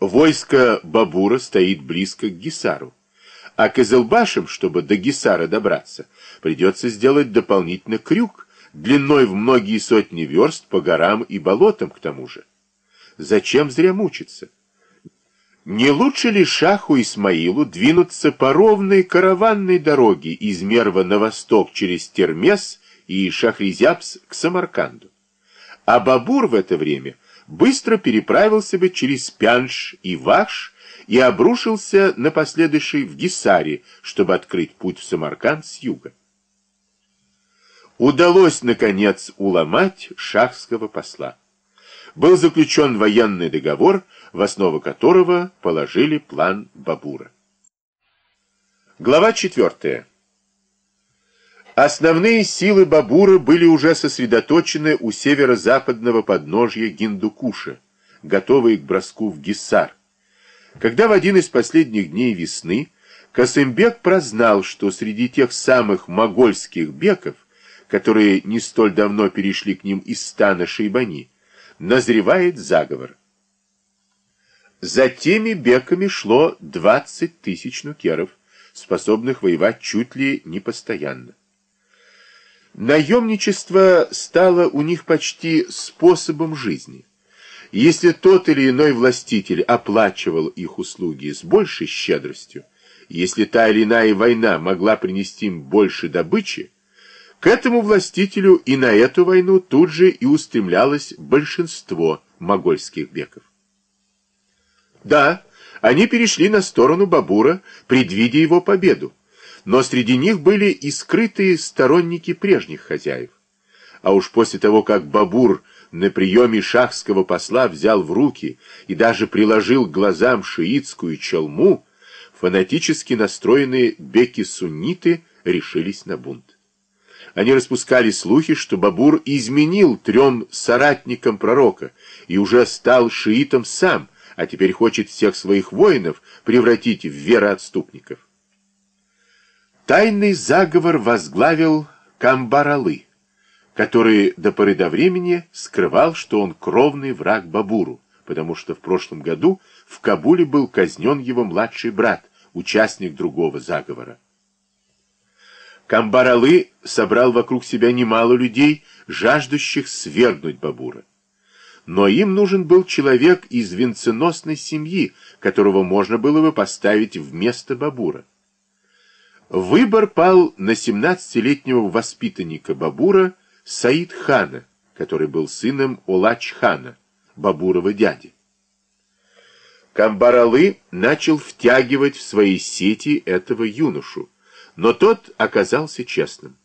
Войско Бабура стоит близко к Гисару, а Кызылбашам, чтобы до Гисара добраться, придется сделать дополнительно крюк, длиной в многие сотни верст по горам и болотам к тому же. Зачем зря мучиться? Не лучше ли Шаху Исмаилу двинуться по ровной караванной дороге из Мерва на восток через Термес и Шахризябс к Самарканду? А Бабур в это время быстро переправился бы через Пянш и Вахш и обрушился на последующий в Гисаре, чтобы открыть путь в Самарканд с юга. Удалось, наконец, уломать шахского посла. Был заключен военный договор, в основу которого положили план Бабура. Глава 4. Основные силы Бабура были уже сосредоточены у северо-западного подножья Гиндукуша, готовые к броску в Гиссар. Когда в один из последних дней весны Касымбек прознал, что среди тех самых могольских беков которые не столь давно перешли к ним из стана Шейбани, назревает заговор. За теми беками шло 20 тысяч нукеров, способных воевать чуть ли не постоянно. Наемничество стало у них почти способом жизни. Если тот или иной властитель оплачивал их услуги с большей щедростью, если та или иная война могла принести им больше добычи, к этому властителю и на эту войну тут же и устремлялось большинство могольских беков. Да, они перешли на сторону Бабура, предвидя его победу, но среди них были и скрытые сторонники прежних хозяев. А уж после того, как Бабур на приеме шахского посла взял в руки и даже приложил к глазам шиитскую челму, фанатически настроенные беки-сунниты решились на бунт. Они распускали слухи, что Бабур изменил трем соратникам пророка и уже стал шиитом сам, а теперь хочет всех своих воинов превратить в вероотступников. Тайный заговор возглавил Камбаралы, который до поры до времени скрывал, что он кровный враг Бабуру, потому что в прошлом году в Кабуле был казнен его младший брат, участник другого заговора. Камбаралы собрал вокруг себя немало людей, жаждущих свергнуть Бабура. Но им нужен был человек из венценосной семьи, которого можно было бы поставить вместо Бабура. Выбор пал на 17-летнего воспитанника Бабура Саид хана, который был сыном Улач-хана, Бабурова дяди. Камбаралы начал втягивать в свои сети этого юношу, но тот оказался честным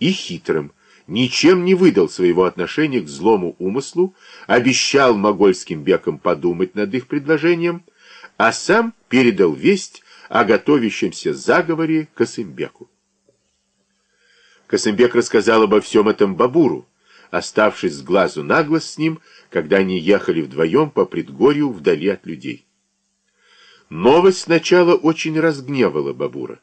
и хитрым, ничем не выдал своего отношения к злому умыслу, обещал могольским бекам подумать над их предложением, а сам передал весть о готовящемся заговоре Касымбеку. Касымбек рассказал обо всем этом Бабуру, оставшись с глазу на глаз с ним, когда они ехали вдвоем по предгорью вдали от людей. Новость сначала очень разгневала Бабура.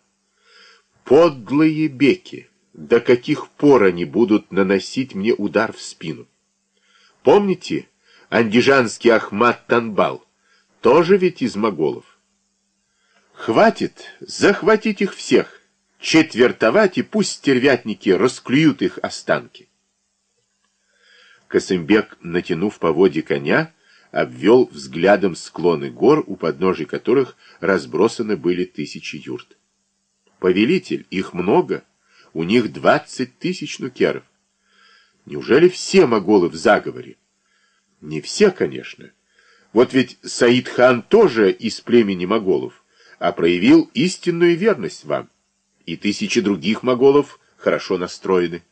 Подлые беки! До каких пор они будут наносить мне удар в спину? Помните, андижанский Ахмат Танбал? Тоже ведь из моголов. Хватит захватить их всех, четвертовать, и пусть стервятники расклюют их останки. Косымбек, натянув по воде коня, обвел взглядом склоны гор, у подножий которых разбросаны были тысячи юрт. Повелитель, их много. У них двадцать тысяч нукеров. Неужели все моголы в заговоре? Не все, конечно. Вот ведь Саид-хан тоже из племени моголов, а проявил истинную верность вам. И тысячи других моголов хорошо настроены.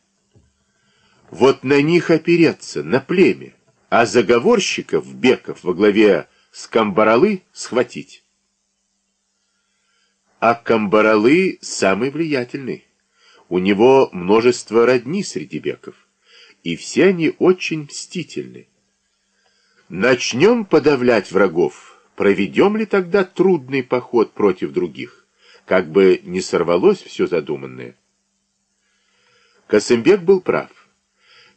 Вот на них опереться, на племя, а заговорщиков, беков во главе с Камбаралы схватить. А Камбаралы самый влиятельный. У него множество родни среди беков, и все они очень мстительны. Начнем подавлять врагов, проведем ли тогда трудный поход против других, как бы не сорвалось все задуманное? Касымбек был прав.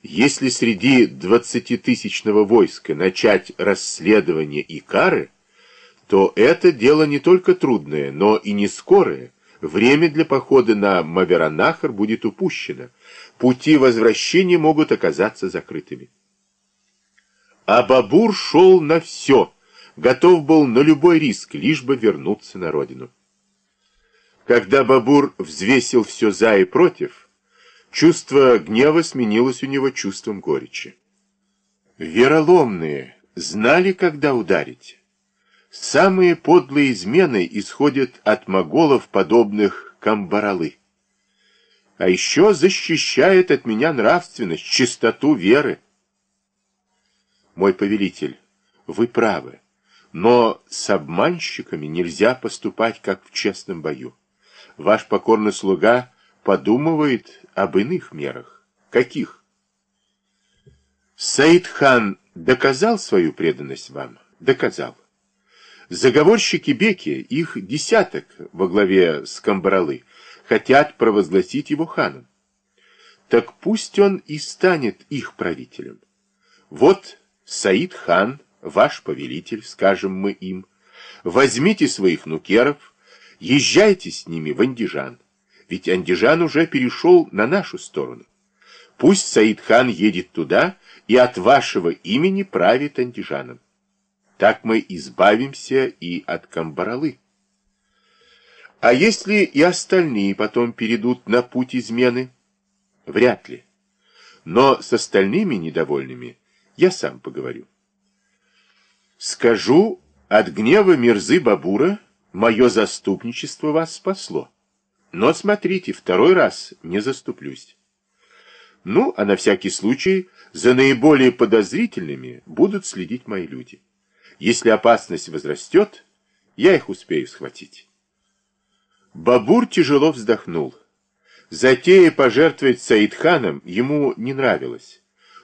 Если среди двадцатитысячного войска начать расследование и кары, то это дело не только трудное, но и не скорое. Время для похода на Маверанахар будет упущено. Пути возвращения могут оказаться закрытыми. А Бабур шел на все, готов был на любой риск, лишь бы вернуться на родину. Когда Бабур взвесил все за и против, чувство гнева сменилось у него чувством горечи. Вероломные знали, когда ударить. Самые подлые измены исходят от моголов, подобных Камбаралы. А еще защищает от меня нравственность, чистоту веры. Мой повелитель, вы правы, но с обманщиками нельзя поступать, как в честном бою. Ваш покорный слуга подумывает об иных мерах. Каких? Саид-хан доказал свою преданность вам? Доказал. Заговорщики Беки, их десяток во главе с Камбаралы, хотят провозгласить его ханом. Так пусть он и станет их правителем. Вот Саид-хан, ваш повелитель, скажем мы им, возьмите своих нукеров, езжайте с ними в Андижан, ведь Андижан уже перешел на нашу сторону. Пусть Саид-хан едет туда и от вашего имени правит Андижаном. Так мы избавимся и от Камбаралы. А если и остальные потом перейдут на путь измены? Вряд ли. Но с остальными недовольными я сам поговорю. Скажу, от гнева Мирзы Бабура мое заступничество вас спасло. Но смотрите, второй раз не заступлюсь. Ну, а на всякий случай за наиболее подозрительными будут следить мои люди. Если опасность возрастет, я их успею схватить. Бабур тяжело вздохнул. Затея пожертвовать Саидханом ему не нравилась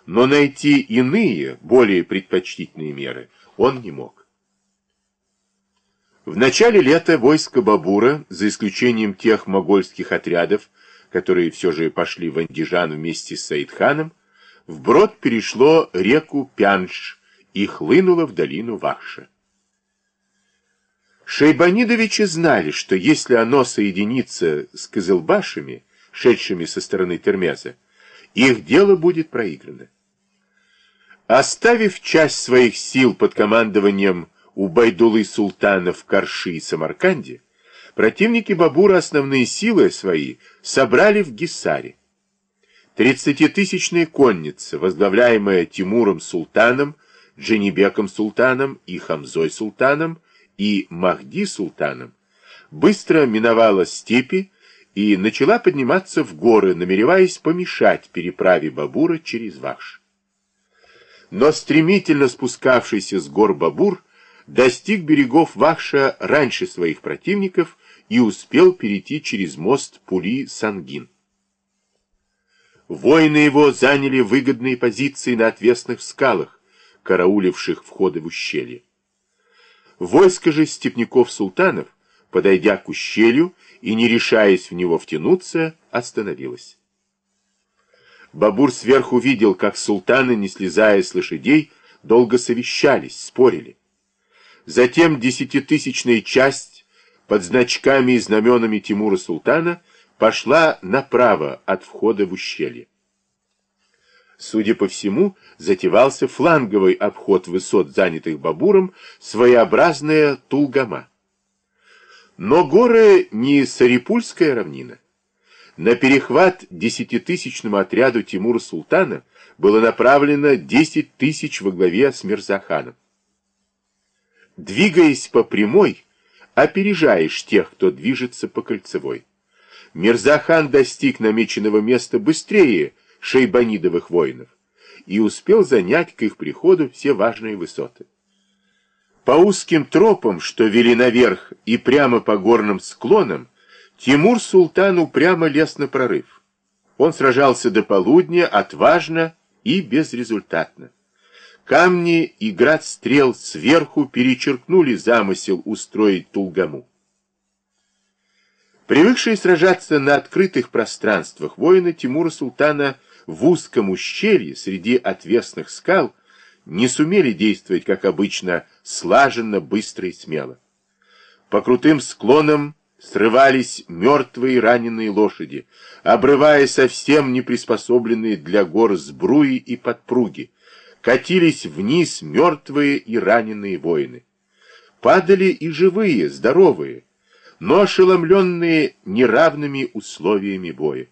но найти иные, более предпочтительные меры он не мог. В начале лета войско Бабура, за исключением тех могольских отрядов, которые все же пошли в Андижан вместе с Саидханом, вброд перешло реку Пянш и хлынуло в долину Вахша. Шейбанидовичи знали, что если оно соединится с Кызылбашами, шедшими со стороны Термеза, их дело будет проиграно. Оставив часть своих сил под командованием Убайдулы султана в Карши и Самарканде, противники Бабура основные силы свои собрали в Гисаре. Тридцатитысячная конница, возглавляемая Тимуром султаном, Дженебеком султаном и Хамзой султаном и Махди султаном, быстро миновала степи и начала подниматься в горы, намереваясь помешать переправе Бабура через Вахш но стремительно спускавшийся с гор Бабур достиг берегов Вахша раньше своих противников и успел перейти через мост Пули-Сангин. Воины его заняли выгодные позиции на отвесных скалах, карауливших входы в ущелье. Войско же степняков-султанов, подойдя к ущелью и не решаясь в него втянуться, остановилось. Бабур сверху видел, как султаны, не слезая с лошадей, долго совещались, спорили. Затем десятитысячная часть под значками и знаменами Тимура Султана пошла направо от входа в ущелье. Судя по всему, затевался фланговый обход высот, занятых Бабуром, своеобразная Тулгама. Но горы не Сарипульская равнина. На перехват десятитысячному отряду Тимура Султана было направлено 10 тысяч во главе с Мирзаханом. Двигаясь по прямой, опережаешь тех, кто движется по кольцевой. Мирзахан достиг намеченного места быстрее шейбанидовых воинов и успел занять к их приходу все важные высоты. По узким тропам, что вели наверх и прямо по горным склонам, Тимур Султан упрямо лез на прорыв. Он сражался до полудня, отважно и безрезультатно. Камни и град стрел сверху перечеркнули замысел устроить Тулгаму. Привыкшие сражаться на открытых пространствах, воины Тимура Султана в узком ущелье среди отвесных скал не сумели действовать, как обычно, слаженно, быстро и смело. По крутым склонам срывались мертвые раненые лошади, обрывая совсем не приспособленные для гор сбруи и подпруги, катились вниз мертвые и раненые воины. Падали и живые, здоровые, но ошеломленные неравными условиями боя.